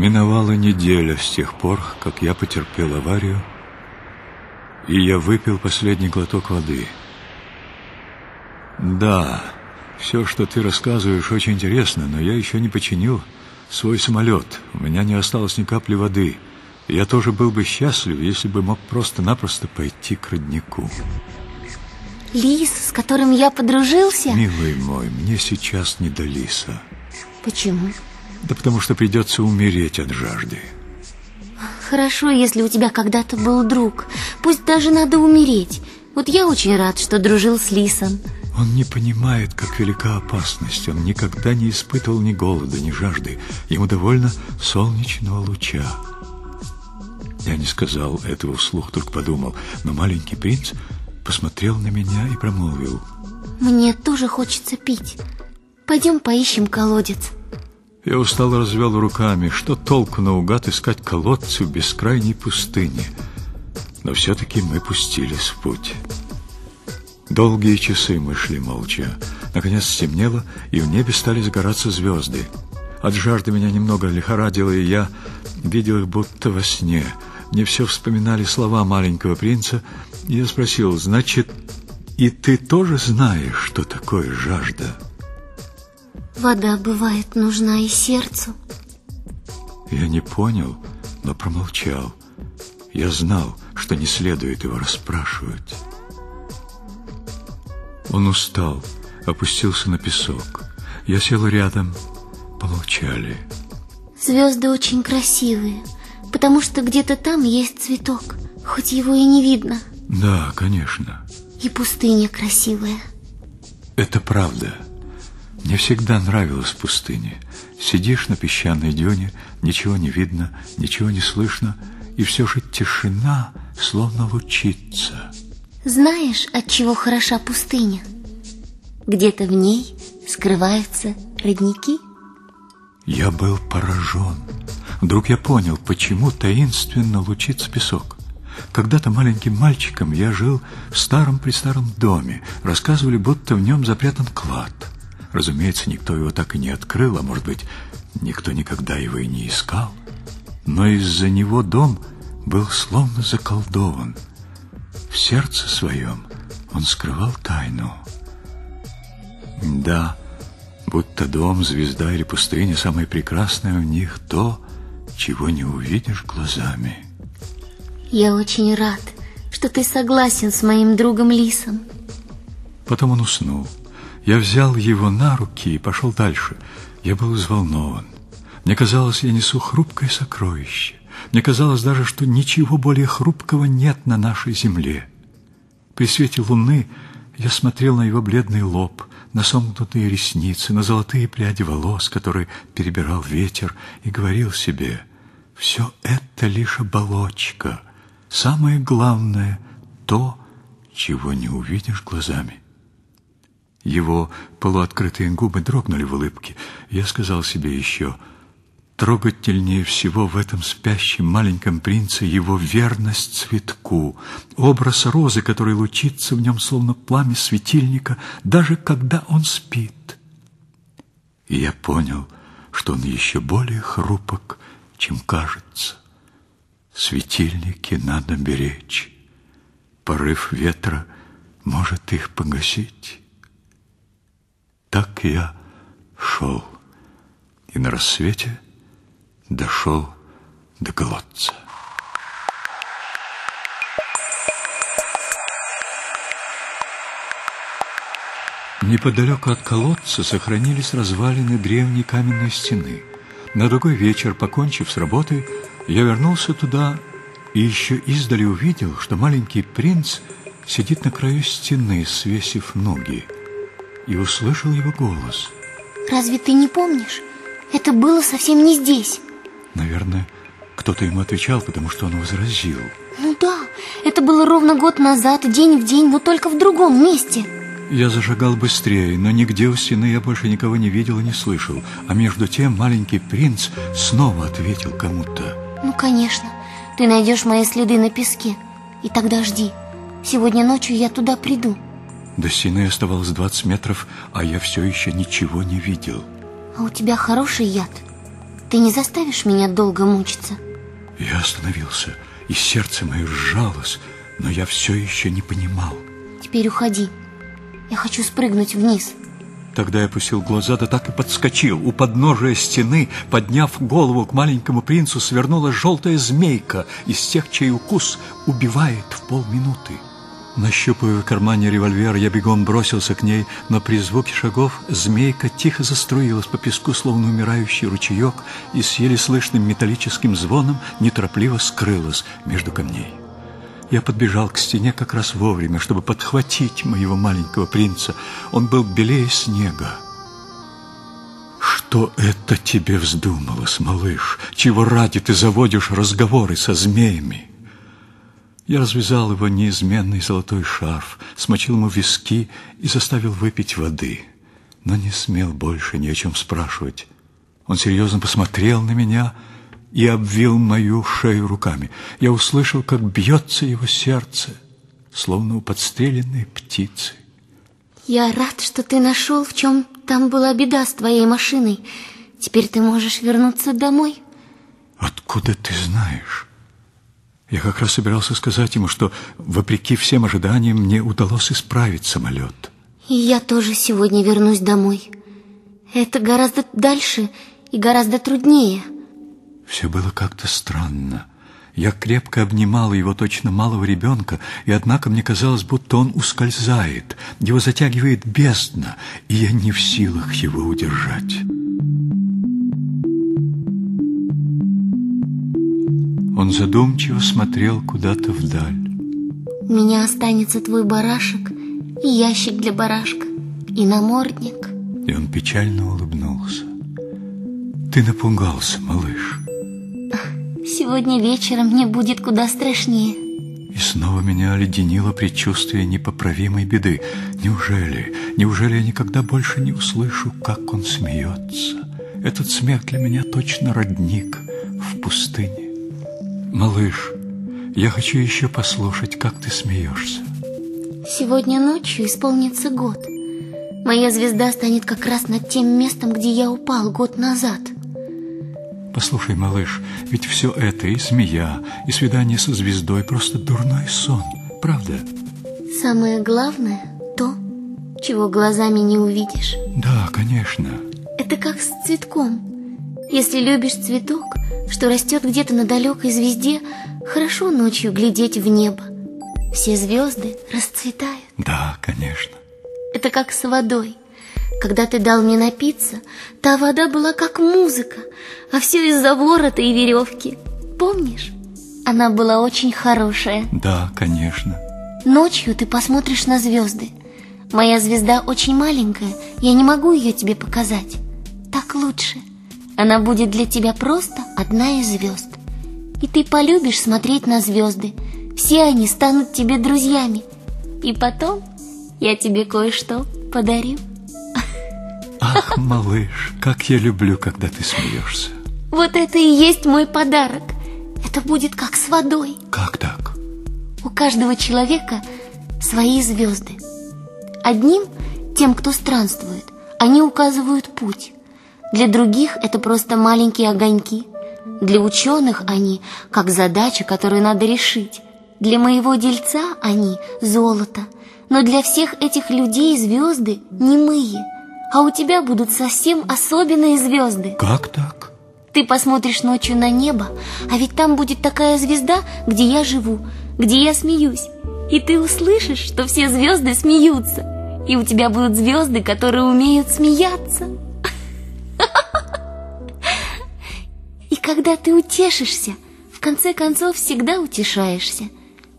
Миновала неделя с тех пор, как я потерпел аварию, и я выпил последний глоток воды. Да, все, что ты рассказываешь, очень интересно, но я еще не починил свой самолет. У меня не осталось ни капли воды. Я тоже был бы счастлив, если бы мог просто-напросто пойти к роднику. Лис, с которым я подружился? Милый мой, мне сейчас не до лиса. Почему? Да потому что придется умереть от жажды. Хорошо, если у тебя когда-то был друг. Пусть даже надо умереть. Вот я очень рад, что дружил с лисом. Он не понимает, как велика опасность. Он никогда не испытывал ни голода, ни жажды. Ему довольно солнечного луча. Я не сказал этого вслух, только подумал. Но маленький принц посмотрел на меня и промолвил. Мне тоже хочется пить. Пойдем поищем колодец. Я устало развел руками. Что толку наугад искать колодцы в бескрайней пустыне? Но все-таки мы пустились в путь. Долгие часы мы шли молча. Наконец стемнело, и в небе стали загораться звезды. От жажды меня немного лихорадило, и я видел их будто во сне. Мне все вспоминали слова маленького принца, и я спросил, значит, и ты тоже знаешь, что такое жажда?» Вода бывает нужна и сердцу. Я не понял, но промолчал. Я знал, что не следует его расспрашивать. Он устал, опустился на песок. Я сел рядом, помолчали. Звезды очень красивые, потому что где-то там есть цветок, хоть его и не видно. Да, конечно. И пустыня красивая. Это правда. Мне всегда нравилась пустыня. Сидишь на песчаной дюне, ничего не видно, ничего не слышно, и все же тишина словно лучится. Знаешь, от чего хороша пустыня? Где-то в ней скрываются родники. Я был поражен. Вдруг я понял, почему таинственно лучится песок. Когда-то маленьким мальчиком я жил в старом-престаром доме. Рассказывали, будто в нем запрятан клад — Разумеется, никто его так и не открыл, а может быть, никто никогда его и не искал. Но из-за него дом был словно заколдован. В сердце своем он скрывал тайну. Да, будто дом, звезда или пустыня, самое прекрасное в них то, чего не увидишь глазами. Я очень рад, что ты согласен с моим другом Лисом. Потом он уснул. Я взял его на руки и пошел дальше. Я был взволнован. Мне казалось, я несу хрупкое сокровище. Мне казалось даже, что ничего более хрупкого нет на нашей земле. При свете луны я смотрел на его бледный лоб, на сомкнутые ресницы, на золотые пряди волос, которые перебирал ветер, и говорил себе, «Все это лишь оболочка. Самое главное — то, чего не увидишь глазами». Его полуоткрытые губы дрогнули в улыбке. Я сказал себе еще, трогательнее всего в этом спящем маленьком принце его верность цветку, образ розы, который лучится в нем словно пламя светильника, даже когда он спит. И я понял, что он еще более хрупок, чем кажется. Светильники надо беречь. Порыв ветра может их погасить. Так я шел, и на рассвете дошел до колодца. Неподалеку от колодца сохранились развалины древней каменной стены. На другой вечер, покончив с работой, я вернулся туда и еще издали увидел, что маленький принц сидит на краю стены, свесив ноги и услышал его голос. Разве ты не помнишь? Это было совсем не здесь. Наверное, кто-то ему отвечал, потому что он возразил. Ну да, это было ровно год назад, день в день, но только в другом месте. Я зажигал быстрее, но нигде у стены я больше никого не видел и не слышал. А между тем маленький принц снова ответил кому-то. Ну, конечно. Ты найдешь мои следы на песке. И тогда жди. Сегодня ночью я туда приду. До стены оставалось 20 метров, а я все еще ничего не видел. А у тебя хороший яд? Ты не заставишь меня долго мучиться? Я остановился, и сердце мое сжалось, но я все еще не понимал. Теперь уходи. Я хочу спрыгнуть вниз. Тогда я опустил глаза, да так и подскочил. У подножия стены, подняв голову к маленькому принцу, свернула желтая змейка из тех, чей укус убивает в полминуты. Нащупывая в кармане револьвер, я бегом бросился к ней, но при звуке шагов змейка тихо заструилась по песку, словно умирающий ручеек, и с еле слышным металлическим звоном неторопливо скрылась между камней. Я подбежал к стене как раз вовремя, чтобы подхватить моего маленького принца. Он был белее снега. Что это тебе вздумалось, малыш? Чего ради ты заводишь разговоры со змеями? Я развязал его неизменный золотой шарф, смочил ему виски и заставил выпить воды, но не смел больше ни о чем спрашивать. Он серьезно посмотрел на меня и обвил мою шею руками. Я услышал, как бьется его сердце, словно у подстреленной птицы. Я рад, что ты нашел, в чем там была беда с твоей машиной. Теперь ты можешь вернуться домой. Откуда ты знаешь? Я как раз собирался сказать ему, что, вопреки всем ожиданиям, мне удалось исправить самолет. И я тоже сегодня вернусь домой. Это гораздо дальше и гораздо труднее. Все было как-то странно. Я крепко обнимал его точно малого ребенка, и однако мне казалось, будто он ускользает, его затягивает бездна, и я не в силах его удержать. Он задумчиво смотрел куда-то вдаль. У меня останется твой барашек и ящик для барашка, и намордник. И он печально улыбнулся. Ты напугался, малыш. Сегодня вечером мне будет куда страшнее. И снова меня оледенило предчувствие непоправимой беды. Неужели, неужели я никогда больше не услышу, как он смеется? Этот смех для меня точно родник в пустыне. Малыш, я хочу еще послушать, как ты смеешься. Сегодня ночью исполнится год. Моя звезда станет как раз над тем местом, где я упал год назад. Послушай, малыш, ведь все это и змея, и свидание со звездой просто дурной сон, правда? Самое главное то, чего глазами не увидишь. Да, конечно. Это как с цветком. Если любишь цветок, что растет где-то на далекой звезде, хорошо ночью глядеть в небо. Все звезды расцветают. Да, конечно. Это как с водой. Когда ты дал мне напиться, та вода была как музыка, а все из-за ворота и веревки. Помнишь? Она была очень хорошая. Да, конечно. Ночью ты посмотришь на звезды. Моя звезда очень маленькая, я не могу ее тебе показать. Так лучше. Она будет для тебя просто одна из звезд. И ты полюбишь смотреть на звезды. Все они станут тебе друзьями. И потом я тебе кое-что подарю. Ах, малыш, как я люблю, когда ты смеешься. Вот это и есть мой подарок. Это будет как с водой. Как так? У каждого человека свои звезды. Одним, тем, кто странствует, они указывают путь. Для других это просто маленькие огоньки. Для ученых они как задача, которую надо решить. Для моего дельца они золото. Но для всех этих людей звезды немые. А у тебя будут совсем особенные звезды. Как так? Ты посмотришь ночью на небо, а ведь там будет такая звезда, где я живу, где я смеюсь. И ты услышишь, что все звезды смеются. И у тебя будут звезды, которые умеют смеяться. Когда ты утешишься, в конце концов всегда утешаешься.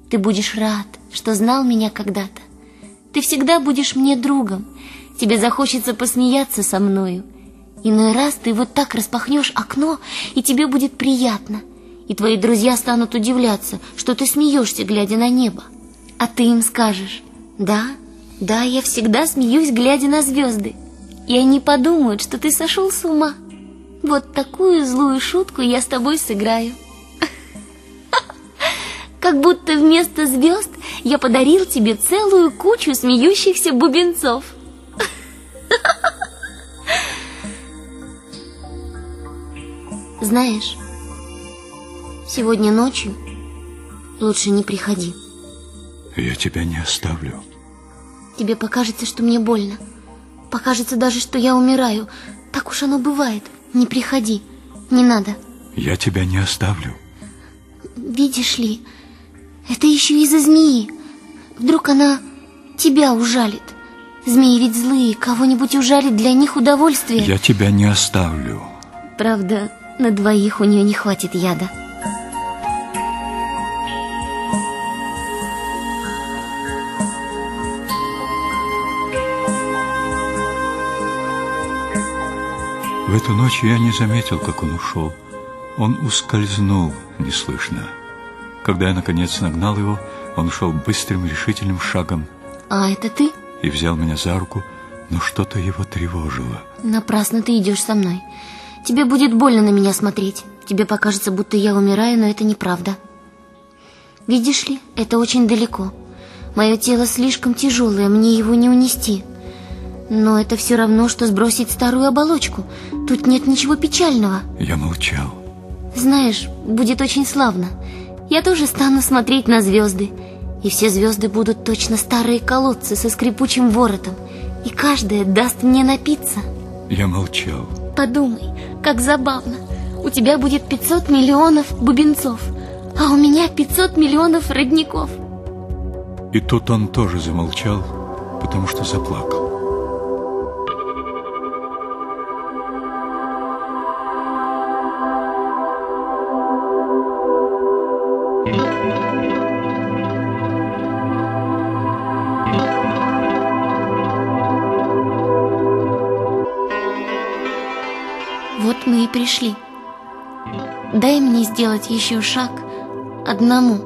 Ты будешь рад, что знал меня когда-то. Ты всегда будешь мне другом. Тебе захочется посмеяться со мною. Иной раз ты вот так распахнешь окно, и тебе будет приятно. И твои друзья станут удивляться, что ты смеешься, глядя на небо. А ты им скажешь, да, да, я всегда смеюсь, глядя на звезды. И они подумают, что ты сошел с ума. Вот такую злую шутку я с тобой сыграю. Как будто вместо звезд я подарил тебе целую кучу смеющихся бубенцов. Знаешь, сегодня ночью лучше не приходи. Я тебя не оставлю. Тебе покажется, что мне больно. Покажется даже, что я умираю. Так уж оно бывает. Не приходи. Не надо. Я тебя не оставлю. Видишь ли, это еще из-за змеи. Вдруг она тебя ужалит. Змеи ведь злые, кого-нибудь ужалит для них удовольствие. Я тебя не оставлю. Правда, на двоих у нее не хватит яда. В эту ночь я не заметил, как он ушел. Он ускользнул неслышно. Когда я, наконец, нагнал его, он шел быстрым, решительным шагом. А это ты? И взял меня за руку, но что-то его тревожило. Напрасно ты идешь со мной. Тебе будет больно на меня смотреть. Тебе покажется, будто я умираю, но это неправда. Видишь ли, это очень далеко. Мое тело слишком тяжелое, мне его не унести. Но это все равно, что сбросить старую оболочку. Тут нет ничего печального. Я молчал. Знаешь, будет очень славно. Я тоже стану смотреть на звезды. И все звезды будут точно старые колодцы со скрипучим воротом. И каждая даст мне напиться. Я молчал. Подумай, как забавно. У тебя будет 500 миллионов бубенцов, а у меня 500 миллионов родников. И тут он тоже замолчал, потому что заплакал. Вот мы и пришли. Дай мне сделать еще шаг одному.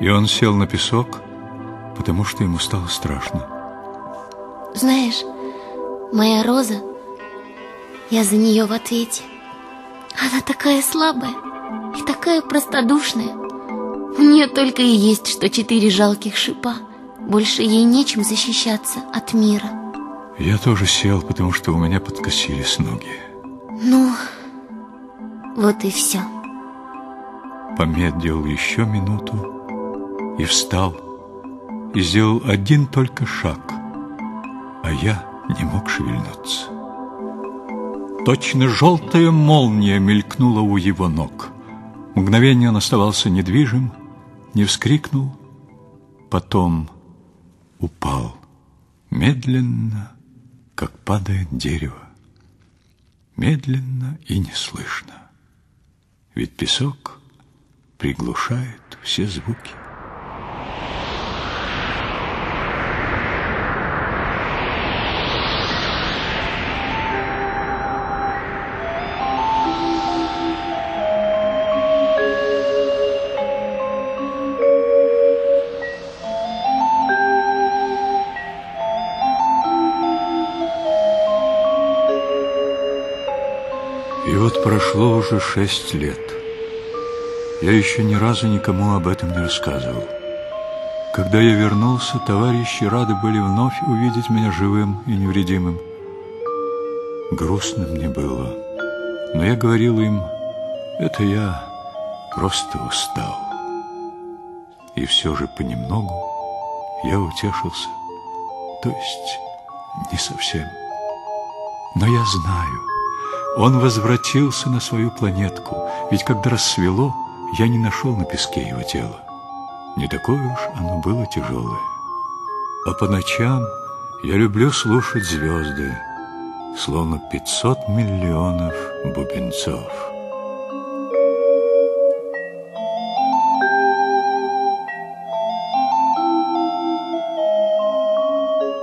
И он сел на песок, потому что ему стало страшно. Знаешь, моя роза, я за нее в ответе. Она такая слабая и такая простодушная. У нее только и есть, что четыре жалких шипа. Больше ей нечем защищаться от мира. Я тоже сел, потому что у меня подкосились ноги. Ну, вот и все. Помедлил еще минуту и встал, и сделал один только шаг, а я не мог шевельнуться. Точно желтая молния мелькнула у его ног. Мгновение он оставался недвижим, не вскрикнул, потом упал медленно, как падает дерево, медленно и неслышно. Ведь песок приглушает все звуки. Прошло уже шесть лет. Я еще ни разу никому об этом не рассказывал. Когда я вернулся, товарищи рады были вновь увидеть меня живым и невредимым. Грустно мне было, но я говорил им, это я просто устал. И все же понемногу я утешился, то есть не совсем. Но я знаю, он возвратился на свою планетку, ведь когда рассвело, я не нашел на песке его тело. Не такое уж оно было тяжелое. А по ночам я люблю слушать звезды, словно 500 миллионов бубенцов.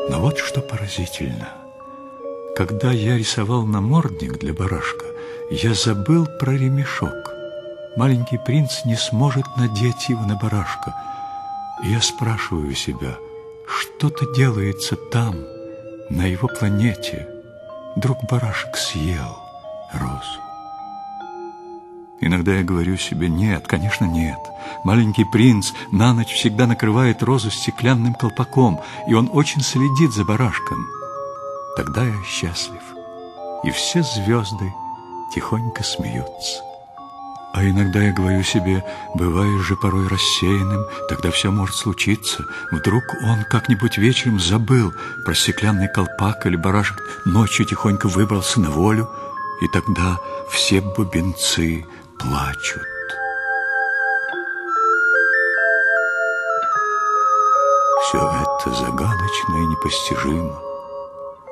Но вот что поразительно. Когда я рисовал намордник для барашка, я забыл про ремешок. Маленький принц не сможет надеть его на барашка. И я спрашиваю себя, что-то делается там, на его планете. Друг барашек съел розу. Иногда я говорю себе, нет, конечно, нет. Маленький принц на ночь всегда накрывает розу стеклянным колпаком, и он очень следит за барашком. Тогда я счастлив, и все звезды тихонько смеются. А иногда я говорю себе, бываешь же порой рассеянным, тогда все может случиться. Вдруг он как-нибудь вечером забыл про стеклянный колпак или барашек, ночью тихонько выбрался на волю, и тогда все бубенцы плачут. Все это загадочно и непостижимо.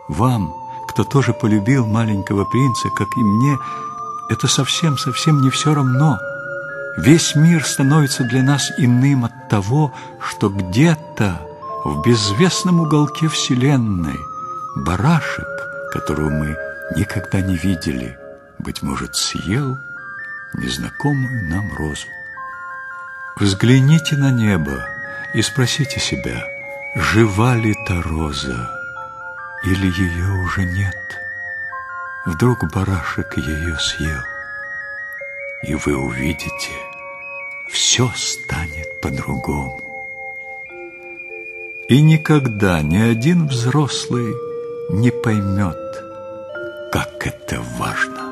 Вам, кто тоже полюбил маленького принца, как и мне, это совсем-совсем не все равно. Весь мир становится для нас иным от того, что где-то в безвестном уголке Вселенной барашек, которого мы никогда не видели, быть может, съел незнакомую нам розу. Взгляните на небо и спросите себя, жива ли та роза, или ее уже нет. Вдруг барашек ее съел, и вы увидите, все станет по-другому. И никогда ни один взрослый не поймет, как это важно.